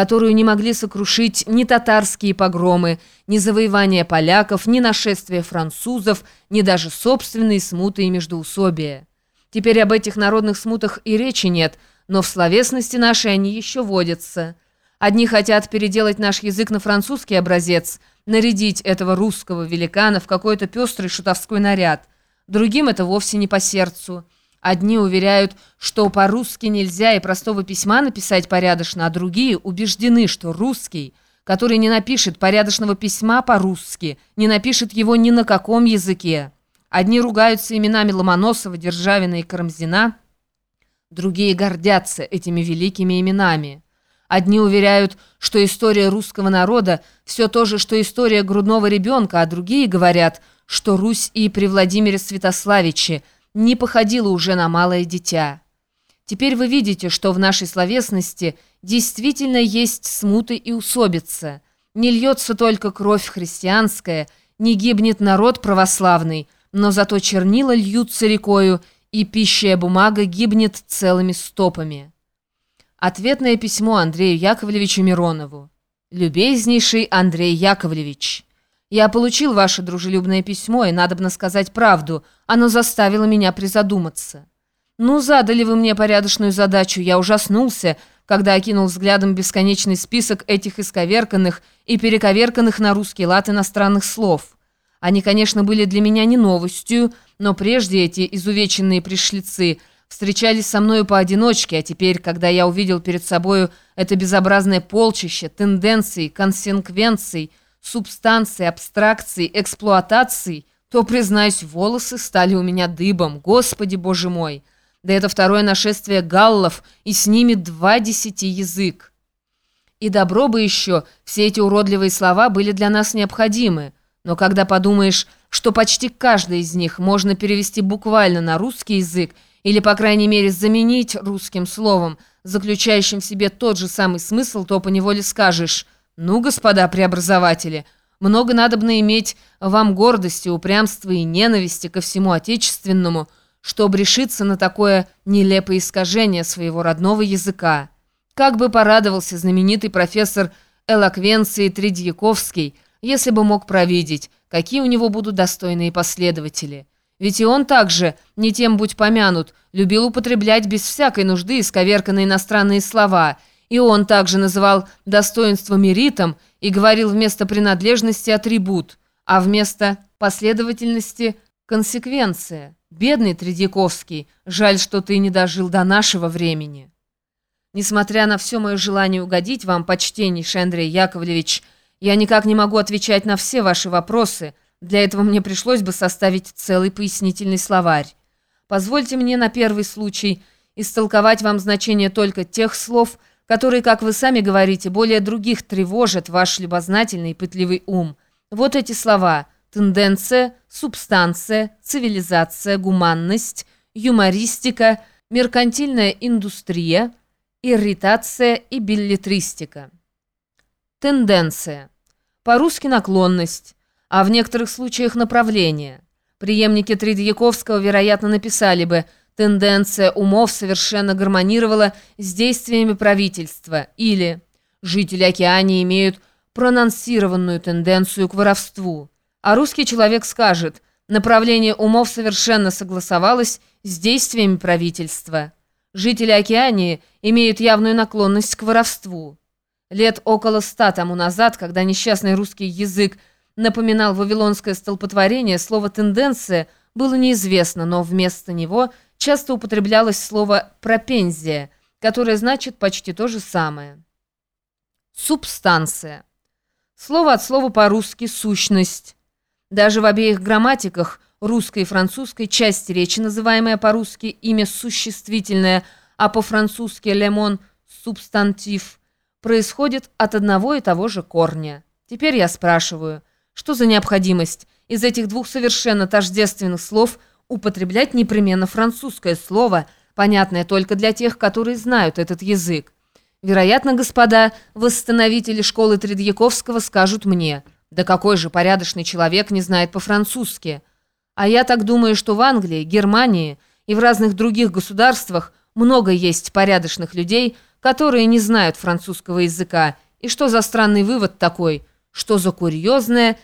которую не могли сокрушить ни татарские погромы, ни завоевания поляков, ни нашествия французов, ни даже собственные смуты и междоусобия. Теперь об этих народных смутах и речи нет, но в словесности нашей они еще водятся. Одни хотят переделать наш язык на французский образец, нарядить этого русского великана в какой-то пестрый шутовской наряд. Другим это вовсе не по сердцу. Одни уверяют, что по-русски нельзя и простого письма написать порядочно, а другие убеждены, что русский, который не напишет порядочного письма по-русски, не напишет его ни на каком языке. Одни ругаются именами Ломоносова, Державина и Карамзина, другие гордятся этими великими именами. Одни уверяют, что история русского народа все то же, что история грудного ребенка, а другие говорят, что Русь и при Владимире Святославиче – не походила уже на малое дитя. Теперь вы видите, что в нашей словесности действительно есть смуты и усобица. Не льется только кровь христианская, не гибнет народ православный, но зато чернила льются рекою, и пищая бумага гибнет целыми стопами. Ответное письмо Андрею Яковлевичу Миронову. «Любезнейший Андрей Яковлевич». Я получил ваше дружелюбное письмо, и, надобно сказать правду, оно заставило меня призадуматься. Ну, задали вы мне порядочную задачу, я ужаснулся, когда окинул взглядом бесконечный список этих исковерканных и перековерканных на русский лад иностранных слов. Они, конечно, были для меня не новостью, но прежде эти изувеченные пришлицы встречались со мною поодиночке, а теперь, когда я увидел перед собою это безобразное полчище тенденций, консеквенций, субстанций, абстракций, эксплуатаций, то, признаюсь, волосы стали у меня дыбом, господи боже мой. Да это второе нашествие галлов, и с ними два десяти язык. И добро бы еще, все эти уродливые слова были для нас необходимы. Но когда подумаешь, что почти каждый из них можно перевести буквально на русский язык, или, по крайней мере, заменить русским словом, заключающим в себе тот же самый смысл, то поневоле скажешь – «Ну, господа преобразователи, много надобно иметь вам гордости, упрямства и ненависти ко всему отечественному, чтобы решиться на такое нелепое искажение своего родного языка. Как бы порадовался знаменитый профессор элоквенции Тридьяковский, если бы мог провидеть, какие у него будут достойные последователи. Ведь и он также, не тем будь помянут, любил употреблять без всякой нужды исковерканные иностранные слова – и он также называл достоинство меритом и говорил вместо принадлежности атрибут, а вместо последовательности консеквенция. Бедный Тредяковский, жаль, что ты не дожил до нашего времени. Несмотря на все мое желание угодить вам, почтеннейший Андрей Яковлевич, я никак не могу отвечать на все ваши вопросы. Для этого мне пришлось бы составить целый пояснительный словарь. Позвольте мне на первый случай истолковать вам значение только тех слов, которые, как вы сами говорите, более других тревожат ваш любознательный и пытливый ум. Вот эти слова «тенденция», «субстанция», «цивилизация», «гуманность», «юмористика», «меркантильная индустрия», «ирритация» и «билетристика». Тенденция. По-русски наклонность, а в некоторых случаях направление. Преемники Тредьяковского, вероятно, написали бы – Тенденция умов совершенно гармонировала с действиями правительства. Или жители Океании имеют прононсированную тенденцию к воровству. А русский человек скажет, направление умов совершенно согласовалось с действиями правительства. Жители Океании имеют явную наклонность к воровству. Лет около ста тому назад, когда несчастный русский язык напоминал вавилонское столпотворение, слово «тенденция» было неизвестно, но вместо него – часто употреблялось слово «пропензия», которое значит почти то же самое. Субстанция. Слово от слова по-русски «сущность». Даже в обеих грамматиках, русской и французской, часть речи, называемая по-русски имя существительное, а по-французски «лемон» – субстантив, происходит от одного и того же корня. Теперь я спрашиваю, что за необходимость из этих двух совершенно тождественных слов – употреблять непременно французское слово, понятное только для тех, которые знают этот язык. Вероятно, господа, восстановители школы Тредьяковского скажут мне, да какой же порядочный человек не знает по-французски. А я так думаю, что в Англии, Германии и в разных других государствах много есть порядочных людей, которые не знают французского языка. И что за странный вывод такой? Что за курьезное